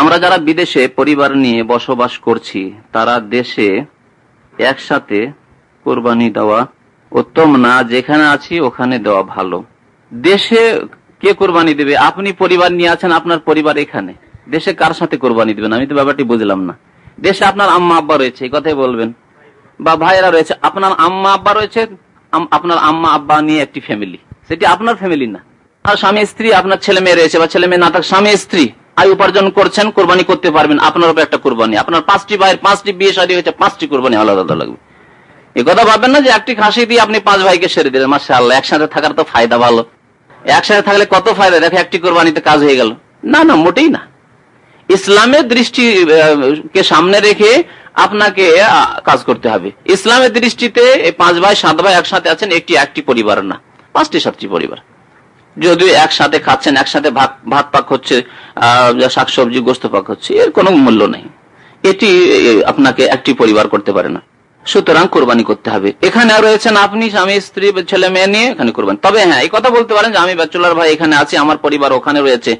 আমরা যারা বিদেশে পরিবার নিয়ে বসবাস করছি, তারা দেশে একসাথে কোরবানি দেওয়া উত্তম না, যেখানে আছি ওখানে দেওয়া ভালো। দেশে কে কোরবানি দেবে? আপনি পরিবার নিয়ে আছেন, আপনার পরিবার এখানে। দেশে কার সাথে কোরবানি দিবেন? আমি তো ব্যাপারটি বুঝলাম না। দেশে আপনার আম্মা আব্বা রয়েছে, এই কথাই বলবেন। বা ভাইয়েরা রয়েছে, আপনার আম্মা আব্বা রয়েছে আপনার আম্মা আব্বা নিয়ে একটি ফ্যামিলি সেটি আপনার ফ্যামিলি না। আর স্বামী স্ত্রী, আপনার ছেলে মেয়ে রয়েছে বা ছেলে মেয়ে না থাক, স্বামী স্ত্রী। আয় উপার্জন করছেন, কোরবানি করতে পারবেন। আপনার উপর একটা কোরবানি। আপনার পাঁচটি ভাইয়ের পাঁচটি বিয়ে শাদী হয়েছে, পাঁচটি কোরবানি আলাদা আলাদা লাগবে। এ কথা ভাববেন না যে একটি খাসি দিয়ে আপনি পাঁচ ভাইকে সেরে দিলেন। মাসে আল্লাহ একসাথে থাকার তো ফায়দা ভালো। একসাথে থাকলে কত ফায়দা? দেখো, একটি কোরবানিতে কাজ হয়ে গেল। না না, মোটেই না। ইসলামের দৃষ্টি কে সামনে রেখে আপনাকে কাজ করতে হবে। ইসলামের দৃষ্টিতে পাঁচ ভাই, সাত ভাই একসাথে আছেন, একটি একটি পরিবার না। পাঁচটি, সাতটি পরিবার। যদিও একসাথে খাচ্ছেন, একসাথে ভাত ভাত পাক হচ্ছে শাকসবজি, গোস্ত পাক হচ্ছে, এর কোনো মূল্য নেই। এটি আপনাকে একটি পরিবার করতে পারে না। সুতরাং কোরবানি করতে হবে। এখানে রয়েছেন আপনি, স্বামী, স্ত্রী, ছেলে, মেয়ে নিয়ে এখানে করবেন। তবে হ্যাঁ এই কথা বলতে পারেন যে আমি ব্যাচুলার ভাই, এখানে আছি, আমার পরিবার ওখানে রয়েছে,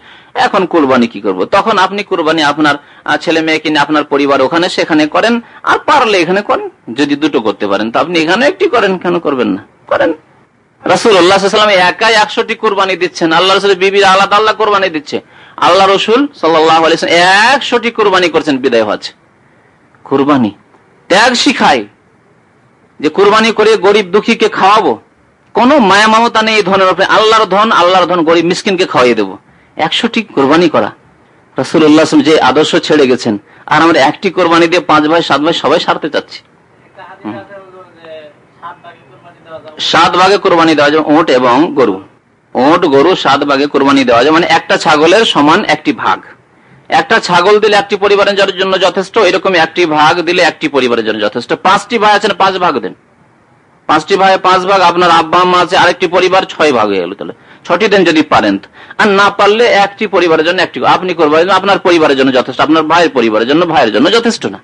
এখন কোরবানি কি করব? তখন আপনি কোরবানি আপনার ছেলে মেয়ে কিনে আপনার পরিবার ওখানে, সেখানে করেন, আর পারলে এখানে করেন। যদি দুটো করতে পারেন, তো আপনি এখানে একটি করেন, কেন করবেন না? করেন। রসুল আল্লাহাম একাই একশোটি কোরবানি দিচ্ছেন। আল্লাহ রসুল বিবির আলাদা আল্লাহ কোরবানি দিচ্ছে। আল্লাহ রসুল সাল্লাহ একশোটি কোরবানি করছেন, বিদায় হজ কোরবানি। ত্যাগ শিখায় যে কোরবানি করে গরিব দুঃখীকে খাওয়াবো, কোন মায়া মমতা নেই এই ধনের উপরে আল্লাহর ধন আল্লাহর ধন গরিব মিসকিনকে খাওয়াই দেবো। একশোটি কোরবানি করা। রসুল্লাহ যে আদর্শ ছেড়ে গেছেন, আর আমরা একটি কোরবানি দিয়ে পাঁচ ভাই, সাত ভাই সবাই সারতে চাচ্ছি। সাত ভাগে কোরবানি দেওয়া যায় ওট এবং গরু। ওট গরু, সাত ভাগে কোরবানি দেওয়া যায় মানে একটা ছাগলের সমান একটি ভাগ। একটা ছাগল দিলে একটি পরিবারের জন্য যথেষ্ট, এরকম একটি ভাগ দিলে একটি পরিবারের জন্য যথেষ্ট। পাঁচটি ভাই আছেন, পাঁচ ভাগ দেন। পাঁচটি ভাই, পাঁচ ভাগ, আপনার আব্বা, আম্মা আছে, আরেকটি পরিবার ছয় ভাগ হয়ে গেল তাহলে। ছটি দেন যদি পারেন। আর না পারলে একটি পরিবারের জন্য একটি, আপনি করবেন আপনার পরিবারের জন্য যথেষ্ট, আপনার ভাইয়ের পরিবারের জন্য, ভাইয়ের জন্য যথেষ্ট না।